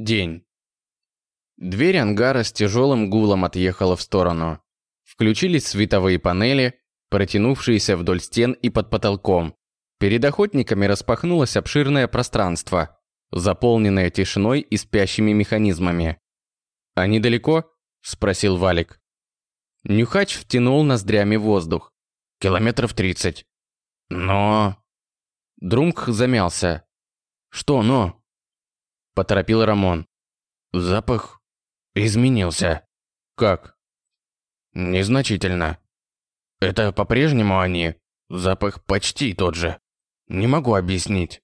День. Дверь ангара с тяжелым гулом отъехала в сторону. Включились световые панели, протянувшиеся вдоль стен и под потолком. Перед охотниками распахнулось обширное пространство, заполненное тишиной и спящими механизмами. «А недалеко?» – спросил Валик. Нюхач втянул ноздрями воздух. «Километров тридцать». «Но...» Друмк замялся. «Что «но»?» – поторопил Рамон. «Запах изменился». «Как?» «Незначительно. Это по-прежнему они. Запах почти тот же. Не могу объяснить».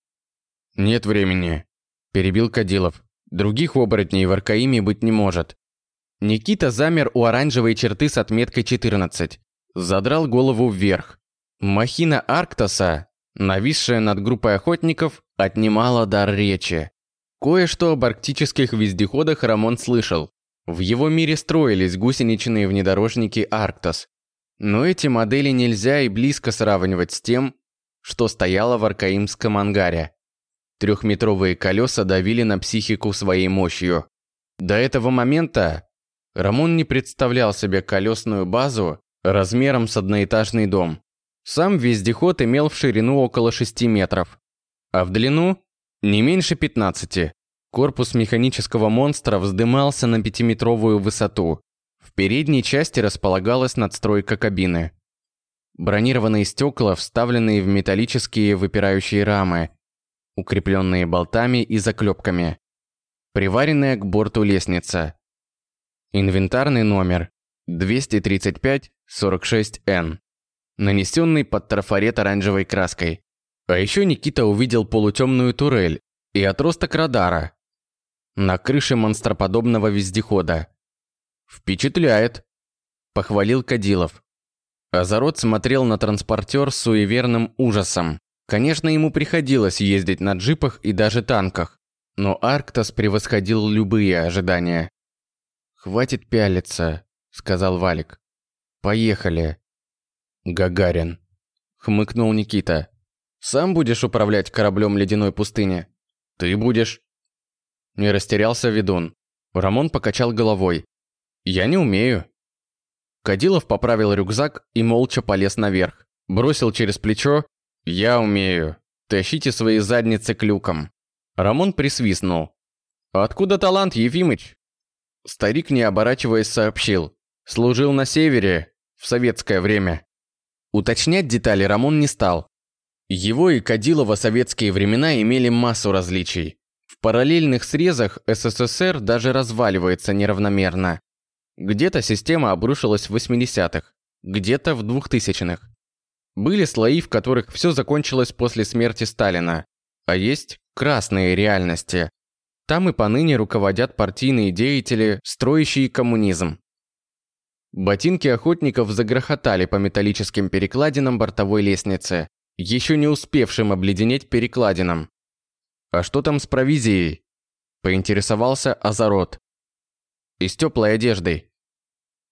«Нет времени», – перебил Кадилов. «Других оборотней в Аркаиме быть не может». Никита замер у оранжевой черты с отметкой 14. Задрал голову вверх. Махина Арктоса, нависшая над группой охотников, отнимала дар речи. Кое-что об арктических вездеходах Рамон слышал. В его мире строились гусеничные внедорожники Арктос. Но эти модели нельзя и близко сравнивать с тем, что стояло в аркаимском ангаре. Трехметровые колеса давили на психику своей мощью. До этого момента Рамон не представлял себе колесную базу размером с одноэтажный дом. Сам вездеход имел в ширину около 6 метров, а в длину не меньше 15. Корпус механического монстра вздымался на пятиметровую высоту. В передней части располагалась надстройка кабины. Бронированные стекла, вставленные в металлические выпирающие рамы, укрепленные болтами и заклепками. Приваренная к борту лестница. Инвентарный номер 235-46Н, нанесенный под трафарет оранжевой краской. А еще Никита увидел полутемную турель и отросток радара на крыше монстроподобного вездехода. «Впечатляет», – похвалил Кадилов. Азарот смотрел на транспортер с суеверным ужасом. Конечно, ему приходилось ездить на джипах и даже танках, но Арктос превосходил любые ожидания. «Хватит пялиться», – сказал Валик. «Поехали». «Гагарин», – хмыкнул Никита. «Сам будешь управлять кораблем ледяной пустыни?» «Ты будешь». Не растерялся ведун. Рамон покачал головой. «Я не умею». Кадилов поправил рюкзак и молча полез наверх. Бросил через плечо «Я умею. Тащите свои задницы к люкам». Рамон присвистнул. «Откуда талант, Ефимыч?» Старик, не оборачиваясь, сообщил. Служил на севере, в советское время. Уточнять детали Рамон не стал. Его и Кадилова советские времена имели массу различий. В параллельных срезах СССР даже разваливается неравномерно. Где-то система обрушилась в 80-х, где-то в 2000-х. Были слои, в которых все закончилось после смерти Сталина, а есть красные реальности, там и поныне руководят партийные деятели, строящие коммунизм. Ботинки охотников загрохотали по металлическим перекладинам бортовой лестницы, еще не успевшим обледенеть перекладинам. «А что там с провизией?» – поинтересовался Азарот. «И с теплой одеждой».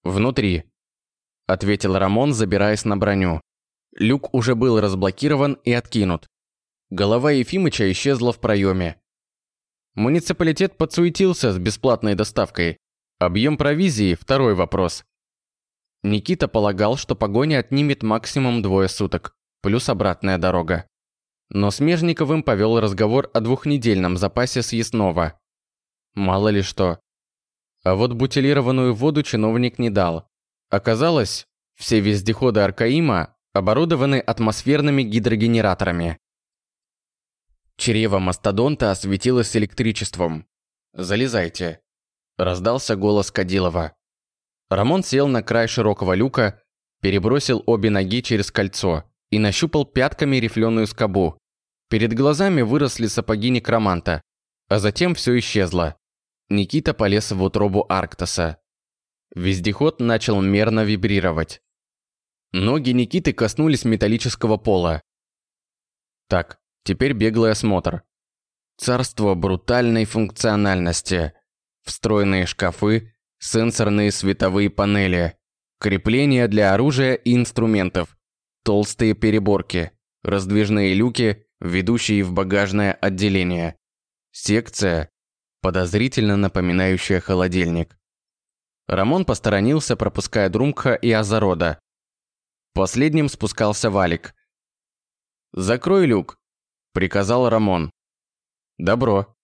«Внутри», – ответил Рамон, забираясь на броню. Люк уже был разблокирован и откинут. Голова Ефимыча исчезла в проеме. Муниципалитет подсуетился с бесплатной доставкой. Объем провизии – второй вопрос. Никита полагал, что погоня отнимет максимум двое суток, плюс обратная дорога. Но с Межниковым повел разговор о двухнедельном запасе съестного. Мало ли что. А вот бутилированную воду чиновник не дал. Оказалось, все вездеходы Аркаима оборудованы атмосферными гидрогенераторами. Чрево мастодонта осветилось электричеством. «Залезайте», – раздался голос Кадилова. Рамон сел на край широкого люка, перебросил обе ноги через кольцо и нащупал пятками рифленую скобу. Перед глазами выросли сапоги некроманта, а затем все исчезло. Никита полез в утробу Арктоса. Вездеход начал мерно вибрировать. Ноги Никиты коснулись металлического пола. Так, Теперь беглый осмотр. Царство брутальной функциональности. Встроенные шкафы, сенсорные световые панели, крепления для оружия и инструментов, толстые переборки, раздвижные люки, ведущие в багажное отделение. Секция. подозрительно напоминающее холодильник. Рамон посторонился, пропуская Друмка и Азарода. Последним спускался Валик. «Закрой люк», – приказал Рамон. «Добро».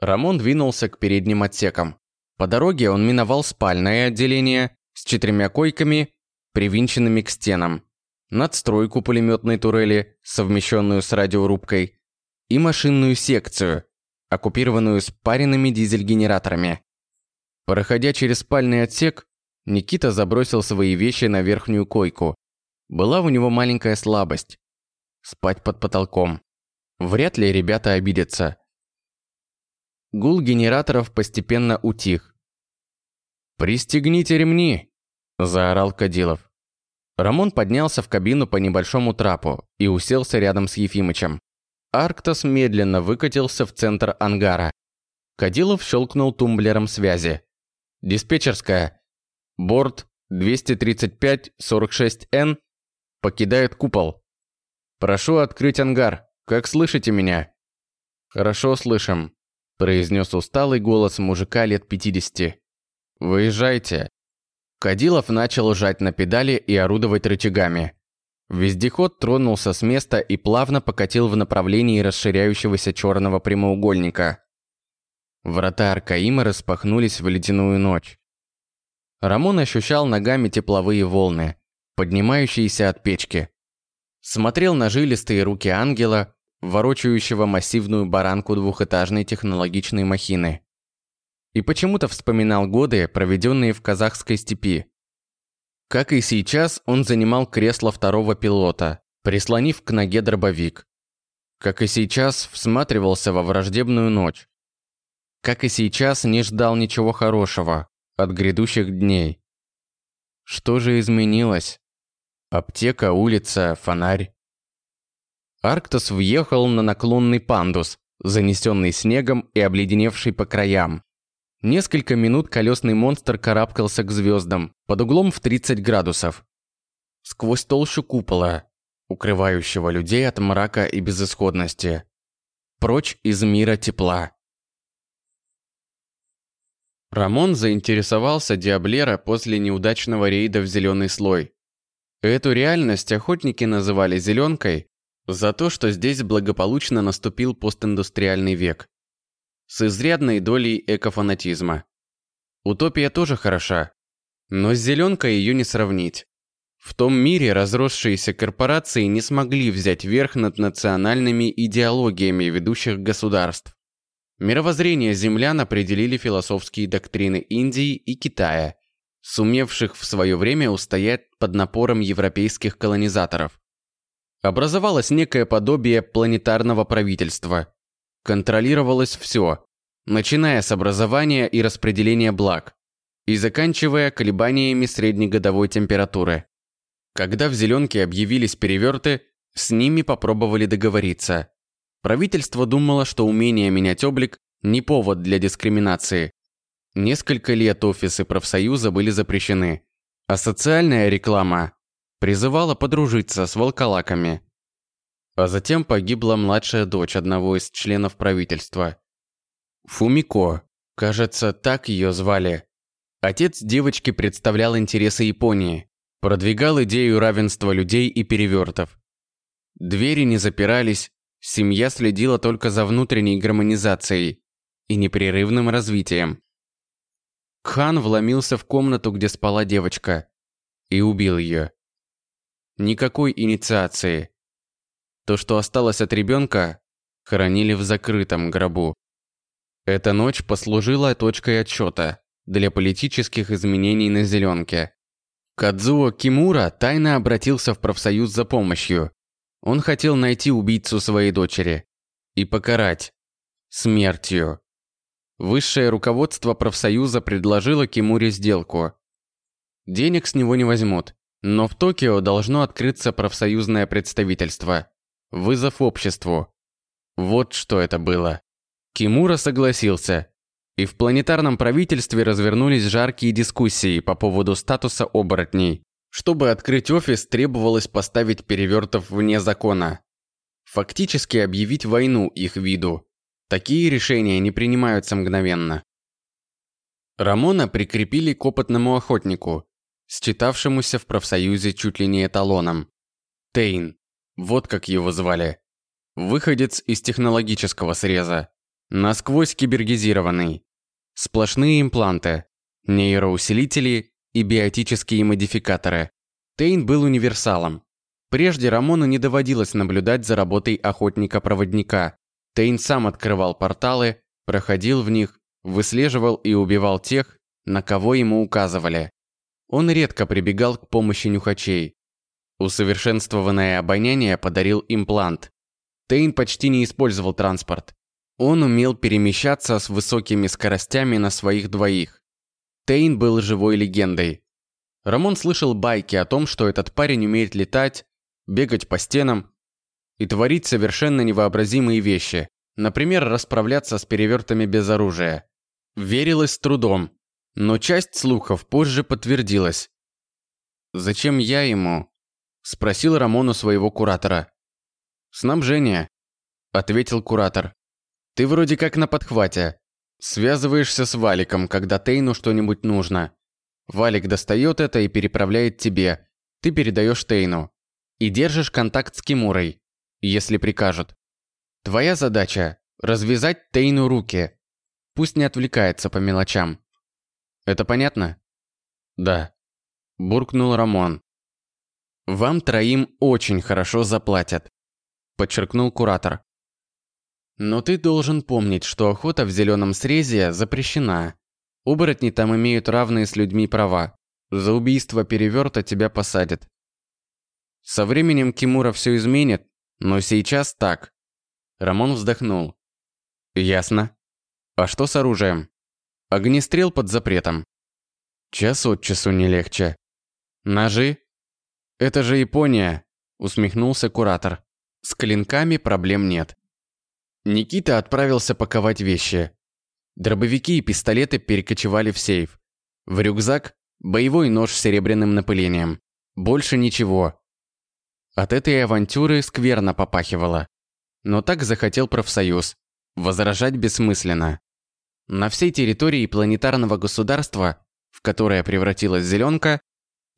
Рамон двинулся к передним отсекам. По дороге он миновал спальное отделение с четырьмя койками, привинченными к стенам, надстройку пулеметной турели, совмещенную с радиорубкой, и машинную секцию, оккупированную спаренными дизель-генераторами. Проходя через спальный отсек, Никита забросил свои вещи на верхнюю койку. Была у него маленькая слабость – спать под потолком. Вряд ли ребята обидятся. Гул генераторов постепенно утих. «Пристегните ремни!» – заорал Кадилов. Рамон поднялся в кабину по небольшому трапу и уселся рядом с Ефимычем. Арктос медленно выкатился в центр ангара. Кадилов щелкнул тумблером связи. Диспетчерская. Борт 235-46Н покидает купол. Прошу открыть ангар. Как слышите меня? Хорошо слышим, произнес усталый голос мужика лет 50. Выезжайте. Кадилов начал жать на педали и орудовать рычагами. Вездеход тронулся с места и плавно покатил в направлении расширяющегося черного прямоугольника. Врата Аркаима распахнулись в ледяную ночь. Рамон ощущал ногами тепловые волны, поднимающиеся от печки. Смотрел на жилистые руки ангела, ворочающего массивную баранку двухэтажной технологичной махины. И почему-то вспоминал годы, проведенные в казахской степи. Как и сейчас, он занимал кресло второго пилота, прислонив к ноге дробовик. Как и сейчас, всматривался во враждебную ночь, как и сейчас, не ждал ничего хорошего от грядущих дней. Что же изменилось? Аптека, улица, фонарь. Арктос въехал на наклонный пандус, занесенный снегом и обледеневший по краям. Несколько минут колесный монстр карабкался к звездам под углом в 30 градусов. Сквозь толщу купола, укрывающего людей от мрака и безысходности. Прочь из мира тепла. Рамон заинтересовался Диаблера после неудачного рейда в зеленый слой. Эту реальность охотники называли «зеленкой» за то, что здесь благополучно наступил постиндустриальный век. С изрядной долей экофанатизма. Утопия тоже хороша, но с зеленкой ее не сравнить. В том мире разросшиеся корпорации не смогли взять верх над национальными идеологиями ведущих государств. Мировоззрение землян определили философские доктрины Индии и Китая, сумевших в свое время устоять под напором европейских колонизаторов. Образовалось некое подобие планетарного правительства. Контролировалось все, начиная с образования и распределения благ, и заканчивая колебаниями среднегодовой температуры. Когда в зеленке объявились переверты, с ними попробовали договориться. Правительство думало, что умение менять облик – не повод для дискриминации. Несколько лет офисы профсоюза были запрещены, а социальная реклама призывала подружиться с волколаками. А затем погибла младшая дочь одного из членов правительства. Фумико, кажется, так ее звали. Отец девочки представлял интересы Японии, продвигал идею равенства людей и перевертов. Двери не запирались, Семья следила только за внутренней гармонизацией и непрерывным развитием. Кхан вломился в комнату, где спала девочка, и убил ее. Никакой инициации. То, что осталось от ребенка, хоронили в закрытом гробу. Эта ночь послужила точкой отсчета для политических изменений на Зеленке. Кадзуо Кимура тайно обратился в профсоюз за помощью, он хотел найти убийцу своей дочери и покарать смертью. Высшее руководство профсоюза предложило Кимуре сделку. Денег с него не возьмут, но в Токио должно открыться профсоюзное представительство. Вызов обществу. Вот что это было. Кимура согласился, и в планетарном правительстве развернулись жаркие дискуссии по поводу статуса оборотней. Чтобы открыть офис, требовалось поставить перевертов вне закона. Фактически объявить войну их виду. Такие решения не принимаются мгновенно. Рамона прикрепили к опытному охотнику, считавшемуся в профсоюзе чуть ли не эталоном. Тейн, вот как его звали. Выходец из технологического среза. Насквозь кибергизированный. Сплошные импланты, нейроусилители и биотические модификаторы. Тейн был универсалом. Прежде Рамону не доводилось наблюдать за работой охотника-проводника. Тейн сам открывал порталы, проходил в них, выслеживал и убивал тех, на кого ему указывали. Он редко прибегал к помощи нюхачей. Усовершенствованное обоняние подарил имплант. Тейн почти не использовал транспорт. Он умел перемещаться с высокими скоростями на своих двоих. Тейн был живой легендой. Рамон слышал байки о том, что этот парень умеет летать, бегать по стенам и творить совершенно невообразимые вещи, например, расправляться с перевертами без оружия. Верилось с трудом, но часть слухов позже подтвердилась. «Зачем я ему?» – спросил Рамон у своего куратора. «Снабжение», – ответил куратор. «Ты вроде как на подхвате. Связываешься с Валиком, когда Тейну что-нибудь нужно. Валик достает это и переправляет тебе. Ты передаешь Тейну и держишь контакт с Кимурой, если прикажут. Твоя задача – развязать Тейну руки. Пусть не отвлекается по мелочам. Это понятно? Да. Буркнул Рамон. Вам троим очень хорошо заплатят, подчеркнул куратор. Но ты должен помнить, что охота в зеленом срезе запрещена. Оборотни там имеют равные с людьми права. За убийство переверта тебя посадят. Со временем Кимура все изменит, но сейчас так. Рамон вздохнул. Ясно. А что с оружием? Огнестрел под запретом. Час от часу не легче. Ножи? Это же Япония, усмехнулся куратор. С клинками проблем нет. Никита отправился паковать вещи. Дробовики и пистолеты перекочевали в сейф. В рюкзак боевой нож с серебряным напылением. Больше ничего. От этой авантюры скверно попахивало. Но так захотел профсоюз. Возражать бессмысленно. На всей территории планетарного государства, в которое превратилась зеленка,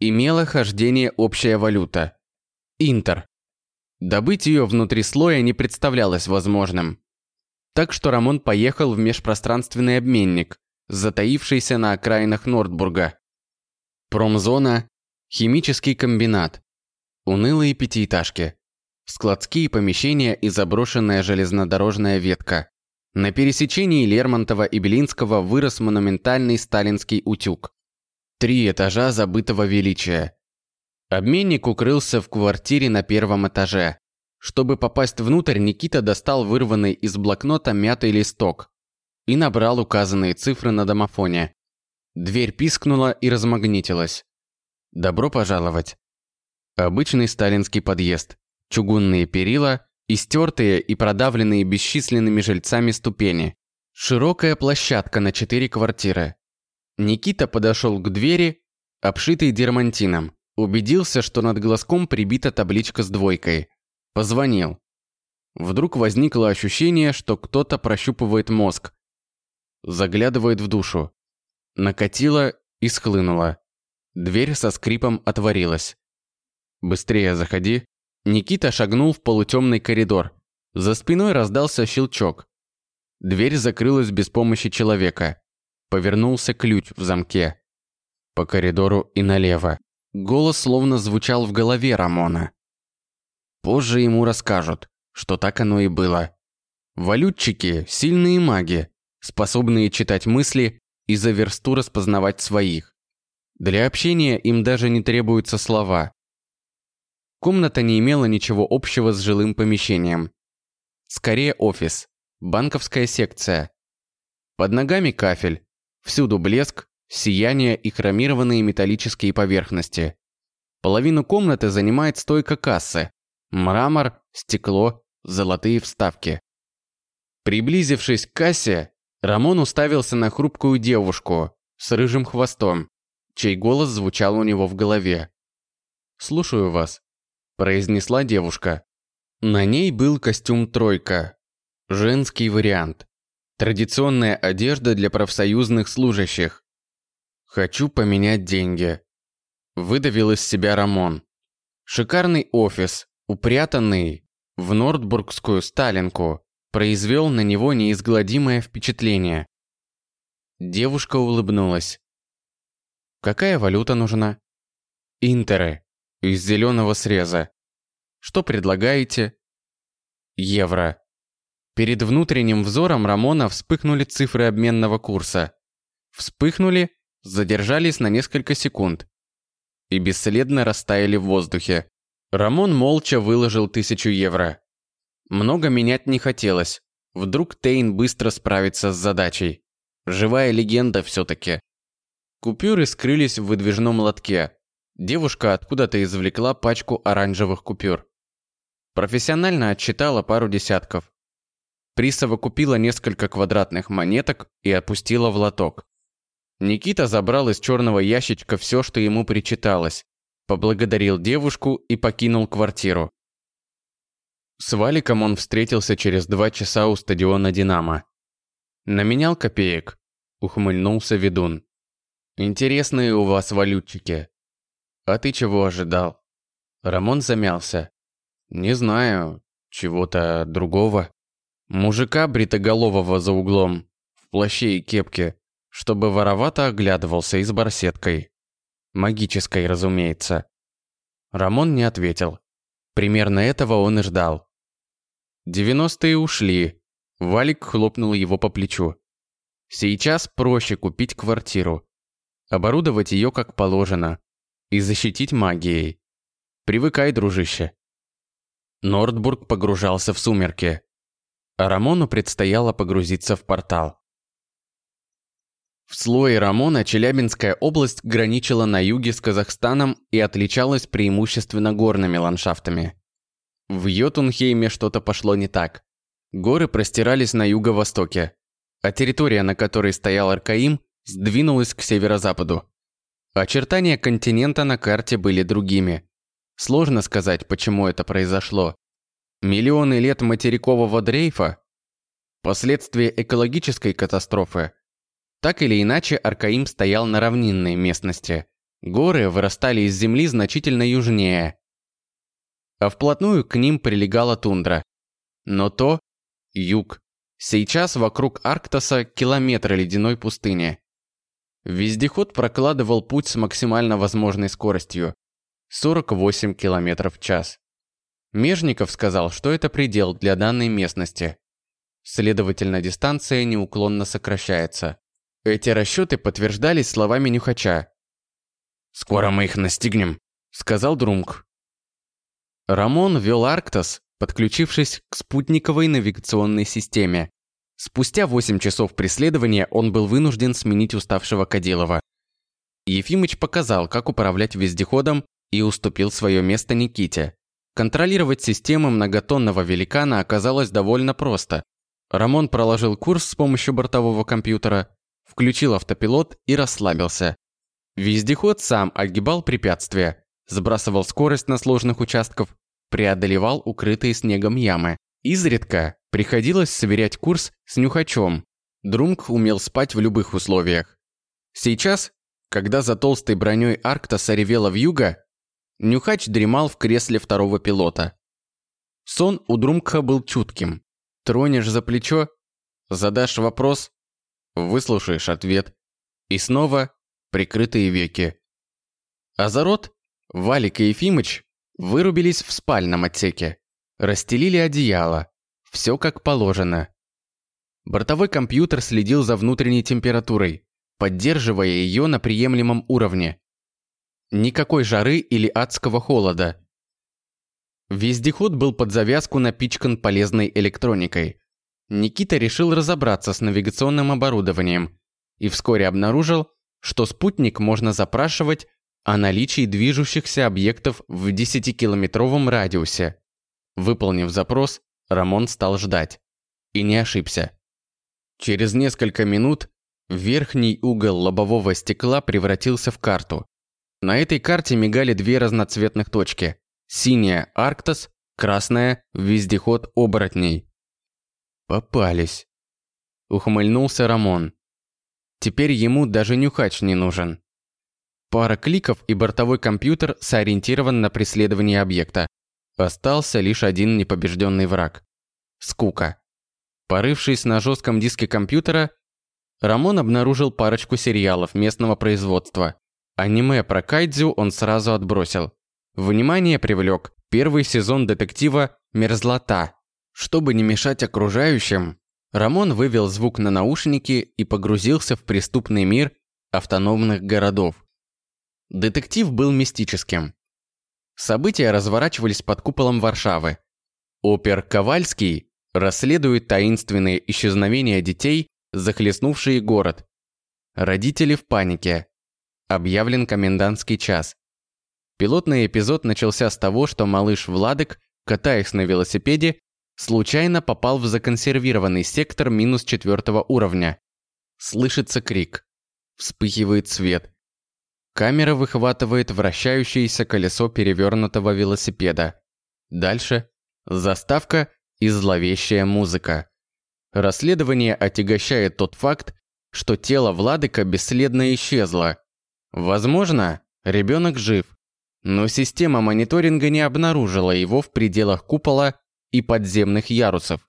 имела хождение общая валюта – Интер. Добыть ее внутри слоя не представлялось возможным. Так что Рамон поехал в межпространственный обменник, затаившийся на окраинах Нордбурга. Промзона, химический комбинат, Унылые пятиэтажки. Складские помещения и заброшенная железнодорожная ветка. На пересечении Лермонтова и Белинского вырос монументальный сталинский утюг. Три этажа забытого величия. Обменник укрылся в квартире на первом этаже. Чтобы попасть внутрь, Никита достал вырванный из блокнота мятый листок и набрал указанные цифры на домофоне. Дверь пискнула и размагнитилась. «Добро пожаловать!» Обычный сталинский подъезд. Чугунные перила, истертые и продавленные бесчисленными жильцами ступени. Широкая площадка на четыре квартиры. Никита подошел к двери, обшитой дермантином. Убедился, что над глазком прибита табличка с двойкой. Позвонил. Вдруг возникло ощущение, что кто-то прощупывает мозг. Заглядывает в душу. Накатило и схлынуло. Дверь со скрипом отворилась. «Быстрее заходи». Никита шагнул в полутемный коридор. За спиной раздался щелчок. Дверь закрылась без помощи человека. Повернулся ключ в замке. По коридору и налево. Голос словно звучал в голове Рамона. Позже ему расскажут, что так оно и было. Валютчики – сильные маги, способные читать мысли и за версту распознавать своих. Для общения им даже не требуются слова. Комната не имела ничего общего с жилым помещением. Скорее офис, банковская секция. Под ногами кафель, всюду блеск, сияние и хромированные металлические поверхности. Половину комнаты занимает стойка кассы. Мрамор, стекло, золотые вставки. Приблизившись к кассе, Рамон уставился на хрупкую девушку с рыжим хвостом, чей голос звучал у него в голове. «Слушаю вас», произнесла девушка. На ней был костюм «тройка». Женский вариант. Традиционная одежда для профсоюзных служащих. Хочу поменять деньги. Выдавил из себя Рамон. Шикарный офис, упрятанный в Нордбургскую Сталинку, произвел на него неизгладимое впечатление. Девушка улыбнулась. «Какая валюта нужна?» «Интеры. Из зеленого среза. Что предлагаете?» «Евро». Перед внутренним взором Рамона вспыхнули цифры обменного курса. Вспыхнули, задержались на несколько секунд и бесследно растаяли в воздухе. Рамон молча выложил тысячу евро. Много менять не хотелось. Вдруг Тейн быстро справится с задачей. Живая легенда все-таки. Купюры скрылись в выдвижном лотке. Девушка откуда-то извлекла пачку оранжевых купюр. Профессионально отчитала пару десятков. Присова купила несколько квадратных монеток и опустила в лоток. Никита забрал из черного ящичка все, что ему причиталось, поблагодарил девушку и покинул квартиру. С Валиком он встретился через два часа у стадиона «Динамо». «Наменял копеек?» – ухмыльнулся ведун. «Интересные у вас валютчики. А ты чего ожидал?» Рамон замялся. «Не знаю, чего-то другого. Мужика бритоголового за углом, в плаще и кепке, чтобы воровато оглядывался и с барсеткой. Магической, разумеется. Рамон не ответил. Примерно этого он и ждал. Девяностые ушли. Валик хлопнул его по плечу. Сейчас проще купить квартиру. Оборудовать ее как положено. И защитить магией. Привыкай, дружище. Нордбург погружался в сумерки. Рамону предстояло погрузиться в портал. В слое Рамона Челябинская область граничила на юге с Казахстаном и отличалась преимущественно горными ландшафтами. В Йотунхейме что-то пошло не так. Горы простирались на юго-востоке, а территория, на которой стоял Аркаим, сдвинулась к северо-западу. Очертания континента на карте были другими. Сложно сказать, почему это произошло. Миллионы лет материкового дрейфа? Последствия экологической катастрофы? Так или иначе, Аркаим стоял на равнинной местности. Горы вырастали из земли значительно южнее. А вплотную к ним прилегала тундра. Но то – юг. Сейчас вокруг Арктоса километры ледяной пустыни. Вездеход прокладывал путь с максимально возможной скоростью – 48 км в час. Межников сказал, что это предел для данной местности. Следовательно, дистанция неуклонно сокращается. Эти расчеты подтверждались словами Нюхача. «Скоро мы их настигнем», — сказал Друмк. Рамон вел Арктос, подключившись к спутниковой навигационной системе. Спустя 8 часов преследования он был вынужден сменить уставшего Кадилова. Ефимыч показал, как управлять вездеходом и уступил свое место Никите. Контролировать систему многотонного великана оказалось довольно просто. Рамон проложил курс с помощью бортового компьютера, включил автопилот и расслабился. Вездеход сам огибал препятствия, сбрасывал скорость на сложных участках, преодолевал укрытые снегом ямы. Изредка приходилось сверять курс с нюхачом. Друмк умел спать в любых условиях. Сейчас, когда за толстой броней Арктоса ревела вьюга, Нюхач дремал в кресле второго пилота. Сон у Друмкха был чутким. Тронешь за плечо, задашь вопрос, выслушаешь ответ. И снова прикрытые веки. Азарот, Валик и Ефимыч вырубились в спальном отсеке. Расстелили одеяло. Все как положено. Бортовой компьютер следил за внутренней температурой, поддерживая ее на приемлемом уровне. Никакой жары или адского холода. Вездеход был под завязку напичкан полезной электроникой. Никита решил разобраться с навигационным оборудованием и вскоре обнаружил, что спутник можно запрашивать о наличии движущихся объектов в 10-километровом радиусе. Выполнив запрос, Рамон стал ждать. И не ошибся. Через несколько минут верхний угол лобового стекла превратился в карту. На этой карте мигали две разноцветных точки. Синяя – Арктос, красная – вездеход оборотней. Попались. Ухмыльнулся Рамон. Теперь ему даже нюхач не нужен. Пара кликов и бортовой компьютер сориентирован на преследование объекта. Остался лишь один непобежденный враг. Скука. Порывшись на жестком диске компьютера, Рамон обнаружил парочку сериалов местного производства. Аниме про кайдзю он сразу отбросил. Внимание привлек первый сезон детектива «Мерзлота». Чтобы не мешать окружающим, Рамон вывел звук на наушники и погрузился в преступный мир автономных городов. Детектив был мистическим. События разворачивались под куполом Варшавы. Опер Ковальский расследует таинственные исчезновения детей, захлестнувшие город. Родители в панике. Объявлен комендантский час. Пилотный эпизод начался с того, что малыш Владик, катаясь на велосипеде, случайно попал в законсервированный сектор минус четвертого уровня. Слышится крик. Вспыхивает свет. Камера выхватывает вращающееся колесо перевернутого велосипеда. Дальше заставка и зловещая музыка. Расследование отягощает тот факт, что тело Владыка бесследно исчезло. Возможно, ребенок жив, но система мониторинга не обнаружила его в пределах купола и подземных ярусов.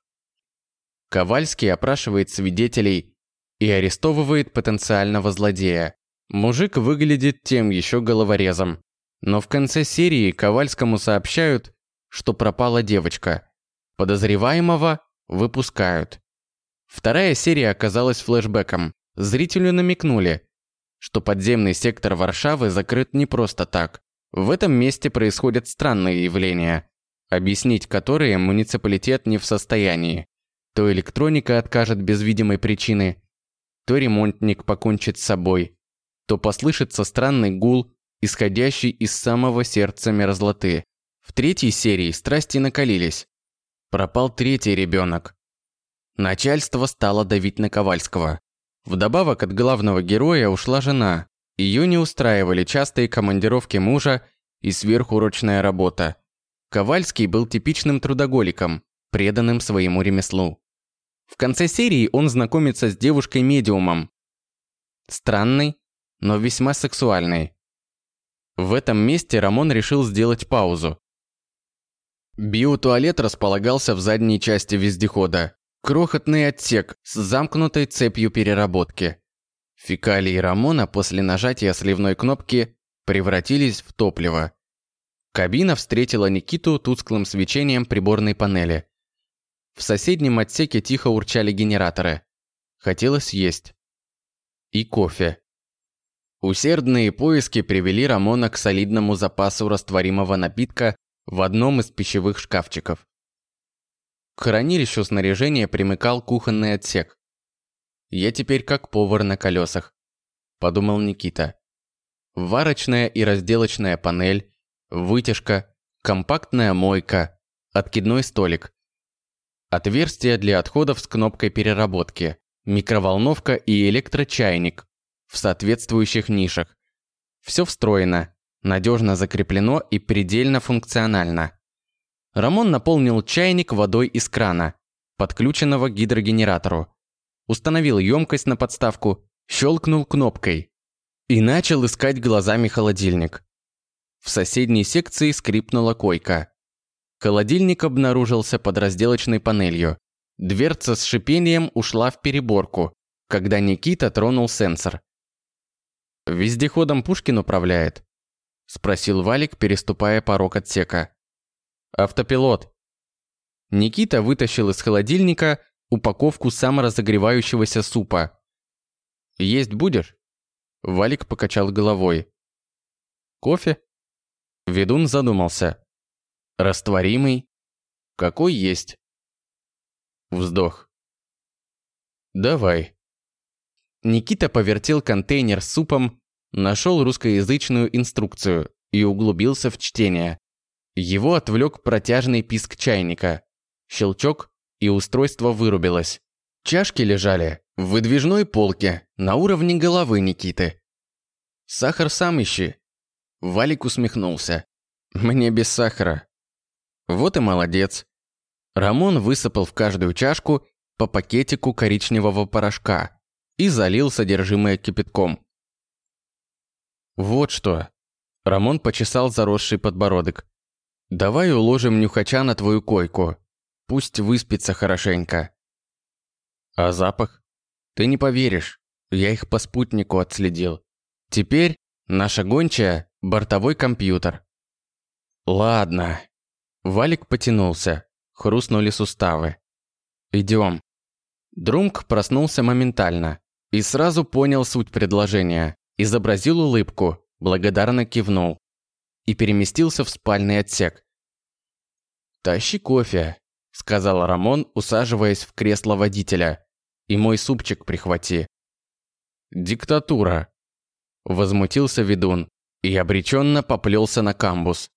Ковальский опрашивает свидетелей и арестовывает потенциального злодея. Мужик выглядит тем еще головорезом. Но в конце серии Ковальскому сообщают, что пропала девочка. Подозреваемого выпускают. Вторая серия оказалась флешбеком. Зрителю намекнули, что подземный сектор Варшавы закрыт не просто так. В этом месте происходят странные явления, объяснить которые муниципалитет не в состоянии. То электроника откажет без видимой причины, то ремонтник покончит с собой, то послышится странный гул, исходящий из самого сердца мерзлоты. В третьей серии страсти накалились. Пропал третий ребенок. Начальство стало давить на Ковальского. Вдобавок от главного героя ушла жена. Ее не устраивали частые командировки мужа и сверхурочная работа. Ковальский был типичным трудоголиком, преданным своему ремеслу. В конце серии он знакомится с девушкой-медиумом. Странной, но весьма сексуальной. В этом месте Рамон решил сделать паузу. Биотуалет располагался в задней части вездехода. Крохотный отсек с замкнутой цепью переработки. Фекалии Рамона после нажатия сливной кнопки превратились в топливо. Кабина встретила Никиту тусклым свечением приборной панели. В соседнем отсеке тихо урчали генераторы. Хотелось есть. И кофе. Усердные поиски привели Рамона к солидному запасу растворимого напитка в одном из пищевых шкафчиков. К хранилищу снаряжения примыкал кухонный отсек. «Я теперь как повар на колесах», – подумал Никита. Варочная и разделочная панель, вытяжка, компактная мойка, откидной столик. Отверстие для отходов с кнопкой переработки, микроволновка и электрочайник в соответствующих нишах. Все встроено, надежно закреплено и предельно функционально. Рамон наполнил чайник водой из крана, подключенного к гидрогенератору. Установил емкость на подставку, щелкнул кнопкой и начал искать глазами холодильник. В соседней секции скрипнула койка. Холодильник обнаружился под разделочной панелью. Дверца с шипением ушла в переборку, когда Никита тронул сенсор. «Вездеходом Пушкин управляет?» – спросил Валик, переступая порог отсека. «Автопилот». Никита вытащил из холодильника упаковку саморазогревающегося супа. «Есть будешь?» Валик покачал головой. «Кофе?» Ведун задумался. Растворимый? Какой есть? Вздох. Давай. Никита повертел контейнер с супом, нашел русскоязычную инструкцию и углубился в чтение. Его отвлек протяжный писк чайника. Щелчок, и устройство вырубилось. Чашки лежали в выдвижной полке на уровне головы Никиты. «Сахар сам ищи», Валик усмехнулся. «Мне без сахара». «Вот и молодец». Рамон высыпал в каждую чашку по пакетику коричневого порошка и залил содержимое кипятком. «Вот что». Рамон почесал заросший подбородок. «Давай уложим нюхача на твою койку. Пусть выспится хорошенько». «А запах? Ты не поверишь. Я их по спутнику отследил. Теперь наша гончая – бортовой компьютер». «Ладно». Валик потянулся. Хрустнули суставы. «Идем». Друмк проснулся моментально и сразу понял суть предложения изобразил улыбку, благодарно кивнул и переместился в спальный отсек. «Тащи кофе», – сказал Рамон, усаживаясь в кресло водителя. «И мой супчик прихвати». «Диктатура», – возмутился ведун и обреченно поплелся на камбус.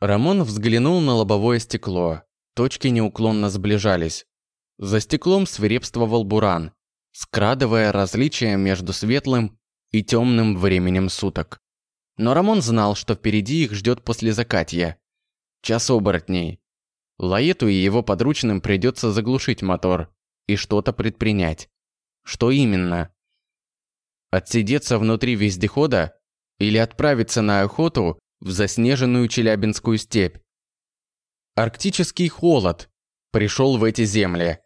Рамон взглянул на лобовое стекло. Точки неуклонно сближались. За стеклом свирепствовал буран, скрадывая различия между светлым и темным временем суток. Но Рамон знал, что впереди их ждет послезакатье. Час оборотней. Лаету и его подручным придется заглушить мотор и что-то предпринять. Что именно? Отсидеться внутри вездехода или отправиться на охоту в заснеженную Челябинскую степь? Арктический холод пришел в эти земли,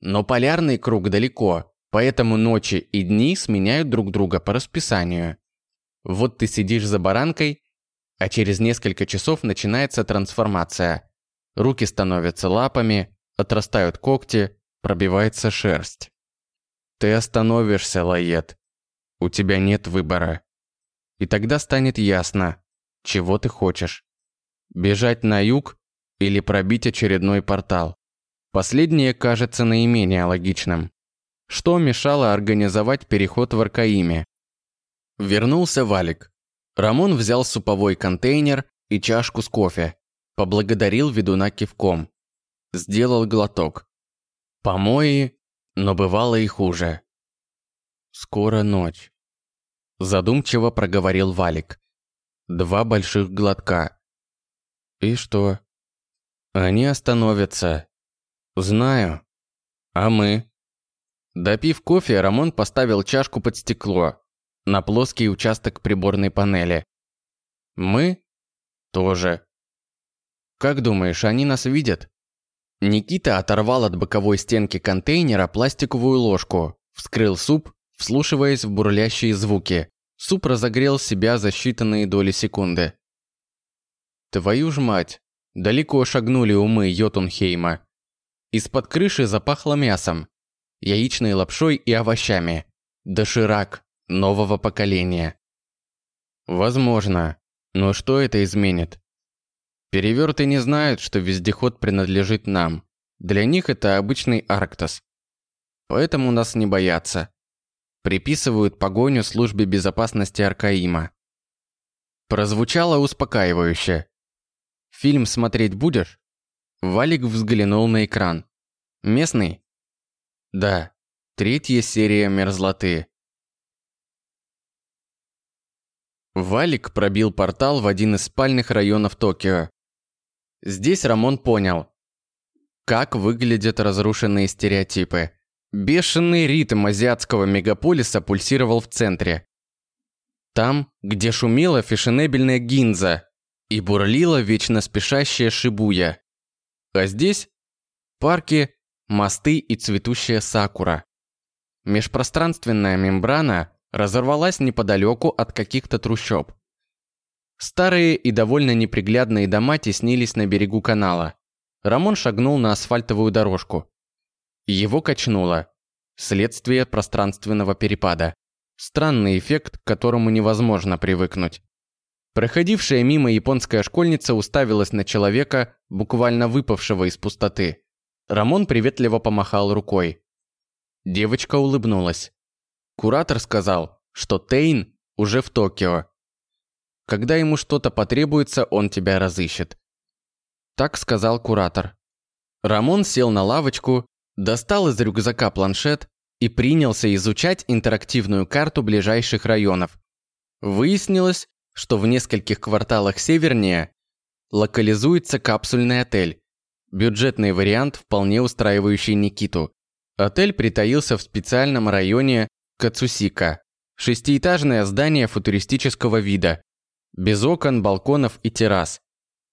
но полярный круг далеко, Поэтому ночи и дни сменяют друг друга по расписанию. Вот ты сидишь за баранкой, а через несколько часов начинается трансформация. Руки становятся лапами, отрастают когти, пробивается шерсть. Ты остановишься, Лает. У тебя нет выбора. И тогда станет ясно, чего ты хочешь. Бежать на юг или пробить очередной портал. Последнее кажется наименее логичным что мешало организовать переход в Аркаиме. Вернулся Валик. Рамон взял суповой контейнер и чашку с кофе. Поблагодарил ведуна кивком. Сделал глоток. Помои, но бывало и хуже. Скоро ночь. Задумчиво проговорил Валик. Два больших глотка. И что? Они остановятся. Знаю. А мы? Допив кофе, Рамон поставил чашку под стекло, на плоский участок приборной панели. Мы? Тоже. Как думаешь, они нас видят? Никита оторвал от боковой стенки контейнера пластиковую ложку, вскрыл суп, вслушиваясь в бурлящие звуки. Суп разогрел себя за считанные доли секунды. Твою ж мать, далеко шагнули умы Йотунхейма. Из-под крыши запахло мясом, яичной лапшой и овощами. Доширак нового поколения. Возможно. Но что это изменит? Переверты не знают, что вездеход принадлежит нам. Для них это обычный Арктос. Поэтому нас не боятся. Приписывают погоню службе безопасности Аркаима. Прозвучало успокаивающе. «Фильм смотреть будешь?» Валик взглянул на экран. «Местный?» Да, третья серия мерзлоты. Валик пробил портал в один из спальных районов Токио. Здесь Рамон понял, как выглядят разрушенные стереотипы. Бешеный ритм азиатского мегаполиса пульсировал в центре. Там, где шумела фешенебельная Гинза и бурлила вечно спешащая Шибуя. А здесь парки, мосты и цветущая сакура. Межпространственная мембрана разорвалась неподалеку от каких-то трущоб. Старые и довольно неприглядные дома теснились на берегу канала. Рамон шагнул на асфальтовую дорожку. Его качнуло. Следствие пространственного перепада. Странный эффект, к которому невозможно привыкнуть. Проходившая мимо японская школьница уставилась на человека, буквально выпавшего из пустоты. Рамон приветливо помахал рукой. Девочка улыбнулась. Куратор сказал, что Тейн уже в Токио. Когда ему что-то потребуется, он тебя разыщет. Так сказал куратор. Рамон сел на лавочку, достал из рюкзака планшет и принялся изучать интерактивную карту ближайших районов. Выяснилось, что в нескольких кварталах севернее локализуется капсульный отель, Бюджетный вариант, вполне устраивающий Никиту. Отель притаился в специальном районе Кацусика. Шестиэтажное здание футуристического вида. Без окон, балконов и террас.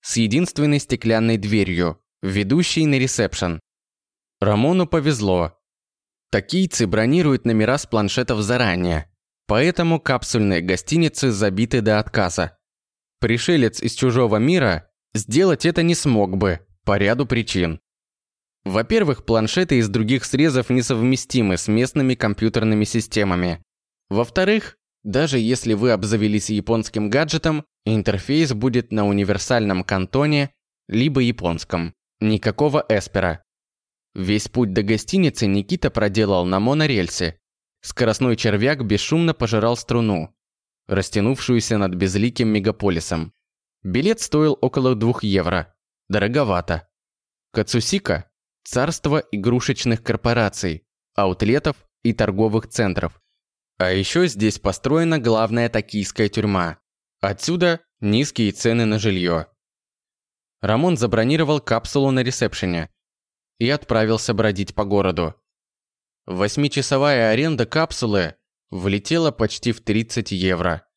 С единственной стеклянной дверью, ведущей на ресепшн. Рамону повезло. Токийцы бронируют номера с планшетов заранее. Поэтому капсульные гостиницы забиты до отказа. Пришелец из чужого мира сделать это не смог бы, по ряду причин. Во-первых, планшеты из других срезов несовместимы с местными компьютерными системами. Во-вторых, даже если вы обзавелись японским гаджетом, интерфейс будет на универсальном кантоне, либо японском. Никакого эспера. Весь путь до гостиницы Никита проделал на монорельсе. Скоростной червяк бесшумно пожирал струну, растянувшуюся над безликим мегаполисом. Билет стоил около 2 евро. Дороговато. Кацусика – царство игрушечных корпораций, аутлетов и торговых центров. А еще здесь построена главная токийская тюрьма. Отсюда низкие цены на жилье. Рамон забронировал капсулу на ресепшене и отправился бродить по городу. Восьмичасовая аренда капсулы влетела почти в 30 евро.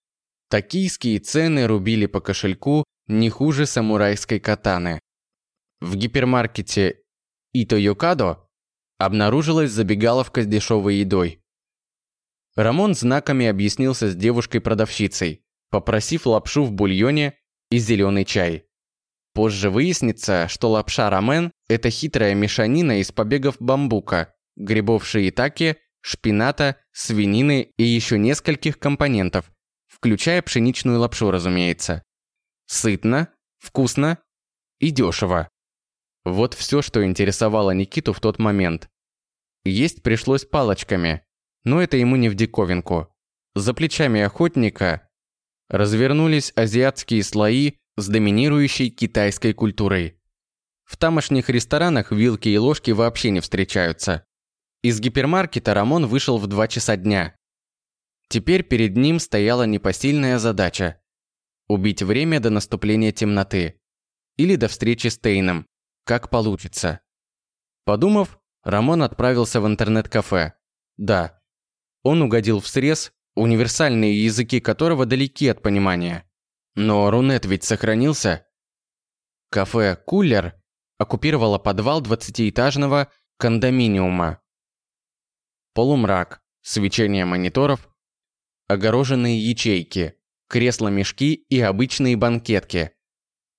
Токийские цены рубили по кошельку не хуже самурайской катаны. В гипермаркете Ито Йокадо обнаружилась забегаловка с дешевой едой. Рамон знаками объяснился с девушкой-продавщицей, попросив лапшу в бульоне и зеленый чай. Позже выяснится, что лапша рамен – это хитрая мешанина из побегов бамбука, грибов шиитаке, шпината, свинины и еще нескольких компонентов, включая пшеничную лапшу, разумеется. Сытно, вкусно и дешево. Вот все, что интересовало Никиту в тот момент. Есть пришлось палочками, но это ему не в диковинку. За плечами охотника развернулись азиатские слои с доминирующей китайской культурой. В тамошних ресторанах вилки и ложки вообще не встречаются. Из гипермаркета Рамон вышел в 2 часа дня. Теперь перед ним стояла непосильная задача – убить время до наступления темноты. Или до встречи с Тейном, как получится. Подумав, Рамон отправился в интернет-кафе. Да, он угодил в срез, универсальные языки которого далеки от понимания. Но Рунет ведь сохранился. Кафе «Кулер» оккупировало подвал двадцатиэтажного кондоминиума. Полумрак, свечение мониторов, огороженные ячейки, кресла-мешки и обычные банкетки.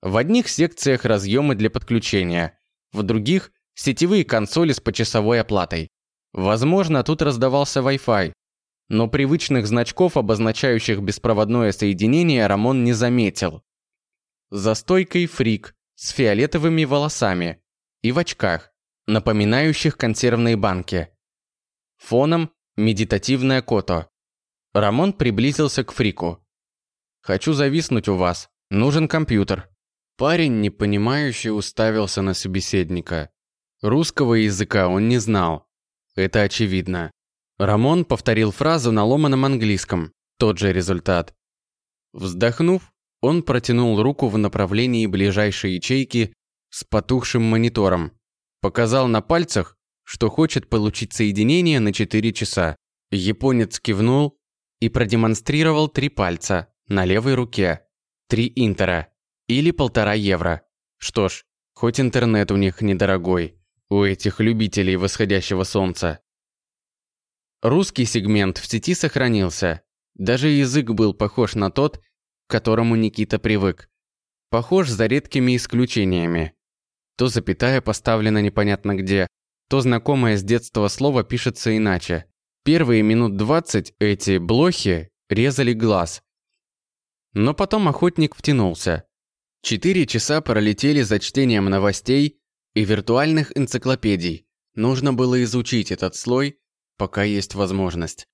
В одних секциях разъемы для подключения, в других – сетевые консоли с почасовой оплатой. Возможно, тут раздавался Wi-Fi, но привычных значков, обозначающих беспроводное соединение, Рамон не заметил. За стойкой фрик с фиолетовыми волосами и в очках, напоминающих консервные банки. Фоном медитативное кото. Рамон приблизился к фрику. «Хочу зависнуть у вас. Нужен компьютер». Парень, непонимающе, уставился на собеседника. Русского языка он не знал. Это очевидно. Рамон повторил фразу на ломаном английском. Тот же результат. Вздохнув, он протянул руку в направлении ближайшей ячейки с потухшим монитором. Показал на пальцах, что хочет получить соединение на 4 часа. Японец кивнул и продемонстрировал три пальца на левой руке. Три интера. Или полтора евро. Что ж, хоть интернет у них недорогой. У этих любителей восходящего солнца. Русский сегмент в сети сохранился. Даже язык был похож на тот, к которому Никита привык. Похож за редкими исключениями. То запятая поставлена непонятно где, то знакомое с детства слово пишется иначе. Первые минут 20 эти блохи резали глаз. Но потом охотник втянулся. Четыре часа пролетели за чтением новостей и виртуальных энциклопедий. Нужно было изучить этот слой пока есть возможность.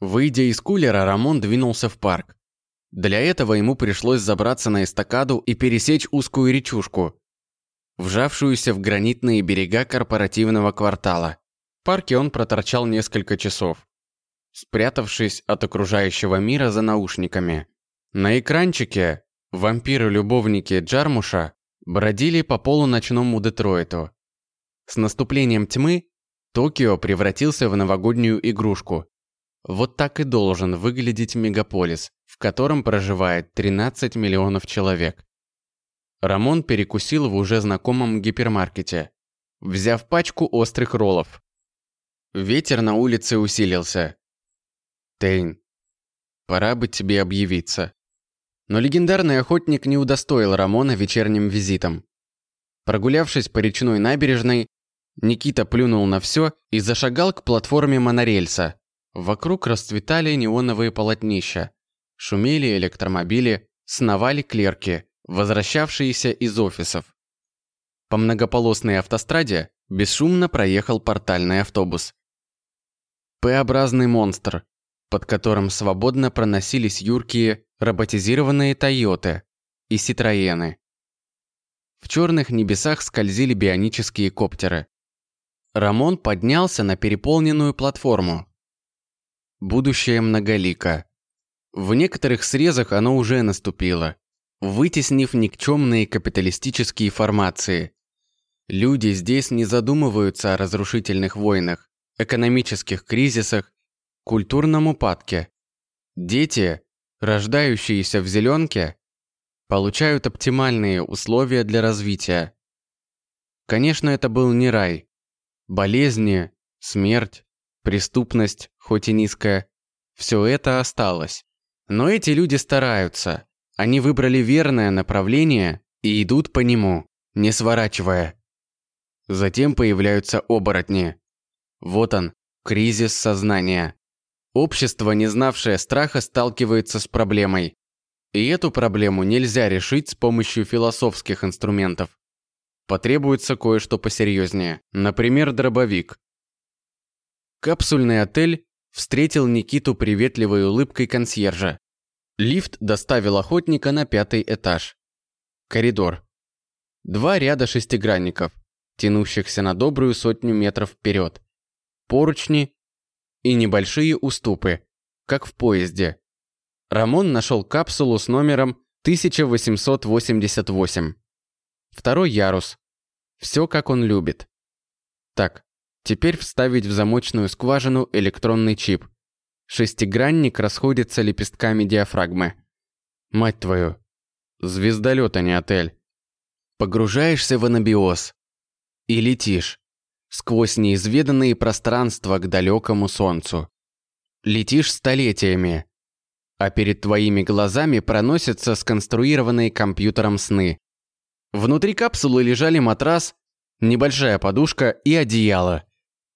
Выйдя из кулера, Рамон двинулся в парк. Для этого ему пришлось забраться на эстакаду и пересечь узкую речушку, вжавшуюся в гранитные берега корпоративного квартала. В парке он проторчал несколько часов, спрятавшись от окружающего мира за наушниками. На экранчике вампиры-любовники Джармуша бродили по полуночному Детройту. С наступлением тьмы Токио превратился в новогоднюю игрушку. Вот так и должен выглядеть мегаполис, в котором проживает 13 миллионов человек. Рамон перекусил в уже знакомом гипермаркете, взяв пачку острых роллов. Ветер на улице усилился. Тейн, пора бы тебе объявиться. Но легендарный охотник не удостоил Рамона вечерним визитом. Прогулявшись по речной набережной, Никита плюнул на все и зашагал к платформе монорельса. Вокруг расцветали неоновые полотнища. Шумели электромобили, сновали клерки, возвращавшиеся из офисов. По многополосной автостраде бесшумно проехал портальный автобус. П-образный монстр, под которым свободно проносились юркие роботизированные Тойоты и Ситроены. В черных небесах скользили бионические коптеры. Рамон поднялся на переполненную платформу. Будущее многолико. В некоторых срезах оно уже наступило, вытеснив никчемные капиталистические формации. Люди здесь не задумываются о разрушительных войнах, экономических кризисах, культурном упадке. Дети, рождающиеся в зеленке, получают оптимальные условия для развития. Конечно, это был не рай, Болезни, смерть, преступность, хоть и низкая, все это осталось. Но эти люди стараются. Они выбрали верное направление и идут по нему, не сворачивая. Затем появляются оборотни. Вот он, кризис сознания. Общество, не знавшее страха, сталкивается с проблемой. И эту проблему нельзя решить с помощью философских инструментов потребуется кое-что посерьезнее. Например, дробовик. Капсульный отель встретил Никиту приветливой улыбкой консьержа. Лифт доставил охотника на пятый этаж. Коридор. Два ряда шестигранников, тянущихся на добрую сотню метров вперед. Поручни и небольшие уступы, как в поезде. Рамон нашел капсулу с номером 1888. Второй ярус. Все как он любит. Так, теперь вставить в замочную скважину электронный чип. Шестигранник расходится лепестками диафрагмы. Мать твою. Звездолет, а не отель. Погружаешься в анабиоз. И летишь. Сквозь неизведанные пространства к далекому солнцу. Летишь столетиями. А перед твоими глазами проносятся сконструированные компьютером сны. Внутри капсулы лежали матрас, небольшая подушка и одеяло.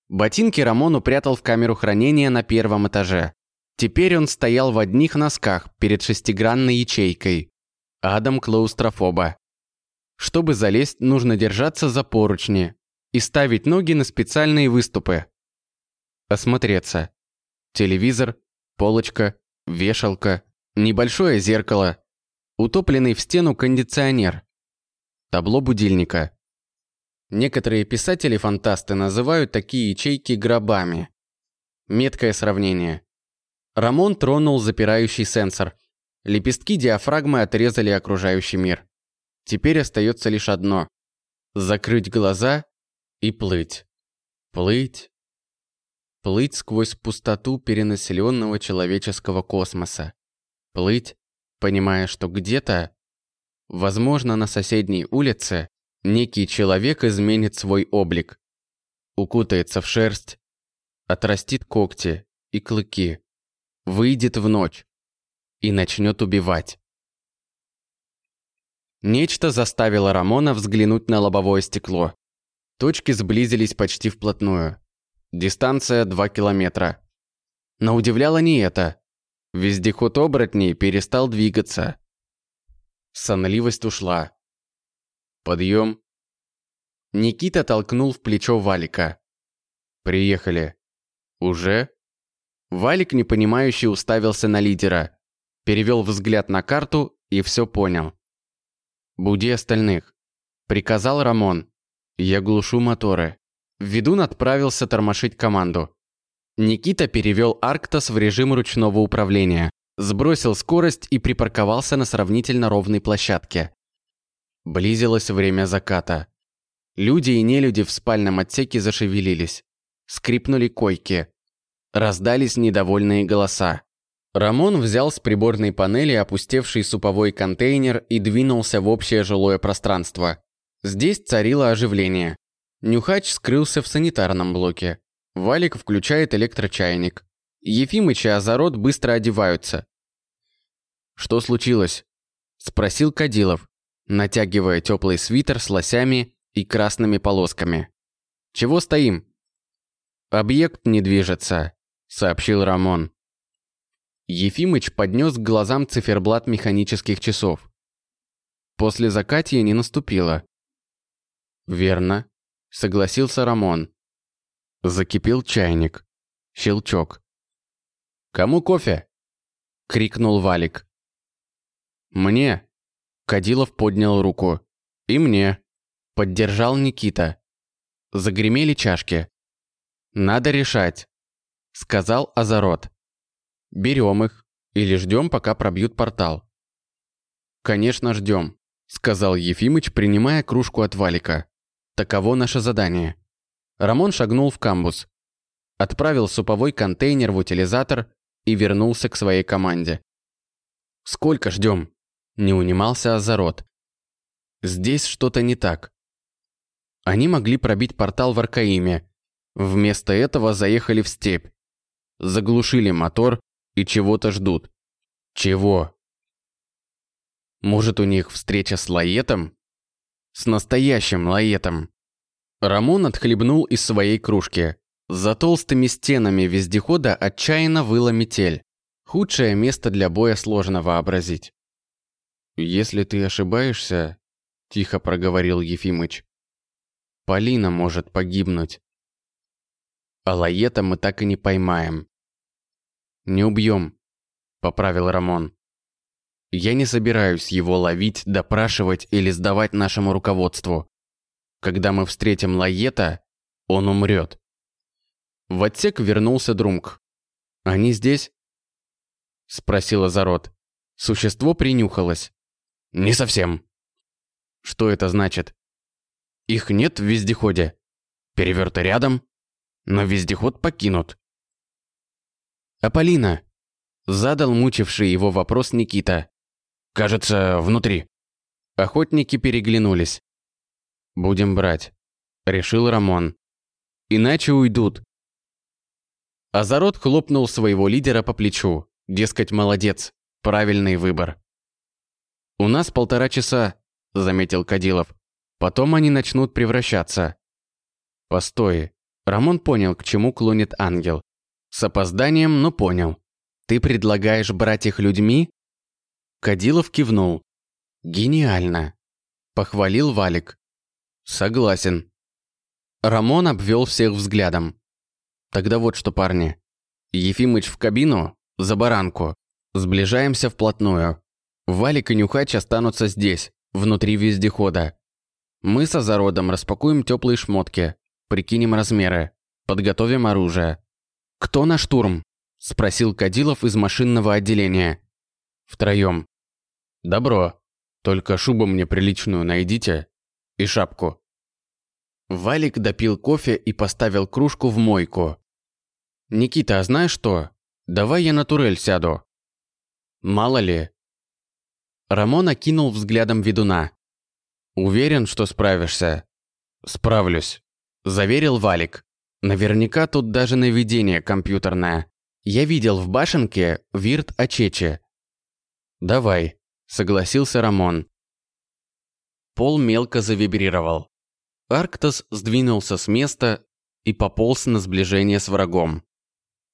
Ботинки Рамон упрятал в камеру хранения на первом этаже. Теперь он стоял в одних носках перед шестигранной ячейкой. Адам клаустрофоба. Чтобы залезть, нужно держаться за поручни и ставить ноги на специальные выступы. Осмотреться. Телевизор, полочка, вешалка, небольшое зеркало, утопленный в стену кондиционер, Табло будильника. Некоторые писатели-фантасты называют такие ячейки гробами. Меткое сравнение. Рамон тронул запирающий сенсор. Лепестки диафрагмы отрезали окружающий мир. Теперь остается лишь одно. Закрыть глаза и плыть. Плыть. Плыть сквозь пустоту перенаселенного человеческого космоса. Плыть, понимая, что где-то Возможно, на соседней улице некий человек изменит свой облик, укутается в шерсть, отрастит когти и клыки, выйдет в ночь и начнет убивать. Нечто заставило Рамона взглянуть на лобовое стекло. Точки сблизились почти вплотную. Дистанция 2 километра. Но удивляло не это. Вездеход оборотней перестал двигаться. Сонливость ушла. Подъем. Никита толкнул в плечо Валика. Приехали. Уже? Валик, непонимающе, уставился на лидера. Перевел взгляд на карту и все понял. «Буди остальных», — приказал Рамон. «Я глушу моторы». Ведун отправился тормошить команду. Никита перевел Арктос в режим ручного управления. Сбросил скорость и припарковался на сравнительно ровной площадке. Близилось время заката. Люди и нелюди в спальном отсеке зашевелились. Скрипнули койки. Раздались недовольные голоса. Рамон взял с приборной панели опустевший суповой контейнер и двинулся в общее жилое пространство. Здесь царило оживление. Нюхач скрылся в санитарном блоке. Валик включает электрочайник. Ефимыч и Азарот быстро одеваются. «Что случилось?» – спросил Кадилов, натягивая теплый свитер с лосями и красными полосками. «Чего стоим?» «Объект не движется», – сообщил Рамон. Ефимыч поднес к глазам циферблат механических часов. После закатия не наступило. «Верно», – согласился Рамон. Закипел чайник. Щелчок. «Кому кофе?» – крикнул Валик. «Мне!» – Кадилов поднял руку. «И мне!» – поддержал Никита. Загремели чашки. «Надо решать», – сказал Азарот. «Берем их или ждем, пока пробьют портал?» «Конечно, ждем», – сказал Ефимыч, принимая кружку от Валика. «Таково наше задание». Рамон шагнул в камбус. Отправил суповой контейнер в утилизатор и вернулся к своей команде. «Сколько ждем?» – не унимался Азарот. «Здесь что-то не так». Они могли пробить портал в Аркаиме. Вместо этого заехали в степь. Заглушили мотор и чего-то ждут. Чего? Может, у них встреча с Лаетом? С настоящим Лаетом. Рамон отхлебнул из своей кружки. За толстыми стенами вездехода отчаянно выла метель. Худшее место для боя сложно вообразить. «Если ты ошибаешься», – тихо проговорил Ефимыч, – «Полина может погибнуть. А Лаета мы так и не поймаем». «Не убьем», – поправил Рамон. «Я не собираюсь его ловить, допрашивать или сдавать нашему руководству. Когда мы встретим Лаета, он умрет. В отсек вернулся Друмк. «Они здесь?» – спросила Зарод. Существо принюхалось. «Не совсем». «Что это значит?» «Их нет в вездеходе. Переверты рядом, но вездеход покинут». «Аполлина!» – задал мучивший его вопрос Никита. «Кажется, внутри». Охотники переглянулись. «Будем брать», – решил Рамон. «Иначе уйдут. Азарот хлопнул своего лидера по плечу. Дескать, молодец, правильный выбор. «У нас полтора часа», – заметил Кадилов. «Потом они начнут превращаться». «Постой». Рамон понял, к чему клонит ангел. С опозданием, но понял. «Ты предлагаешь брать их людьми?» Кадилов кивнул. «Гениально», – похвалил Валик. «Согласен». Рамон обвел всех взглядом. Тогда вот что, парни. Ефимыч в кабину, за баранку. Сближаемся вплотную. Валик и Нюхач останутся здесь, внутри вездехода. Мы с Азародом распакуем теплые шмотки, прикинем размеры, подготовим оружие. «Кто на штурм?» – спросил Кадилов из машинного отделения. Втроем. «Добро. Только шубу мне приличную найдите. И шапку». Валик допил кофе и поставил кружку в мойку. «Никита, а знаешь что? Давай я на турель сяду». «Мало ли». Рамон окинул взглядом ведуна. «Уверен, что справишься?» «Справлюсь», – заверил Валик. «Наверняка тут даже наведение компьютерное. Я видел в башенке Вирт Ачечи». «Давай», – согласился Рамон. Пол мелко завибрировал. Арктос сдвинулся с места и пополз на сближение с врагом.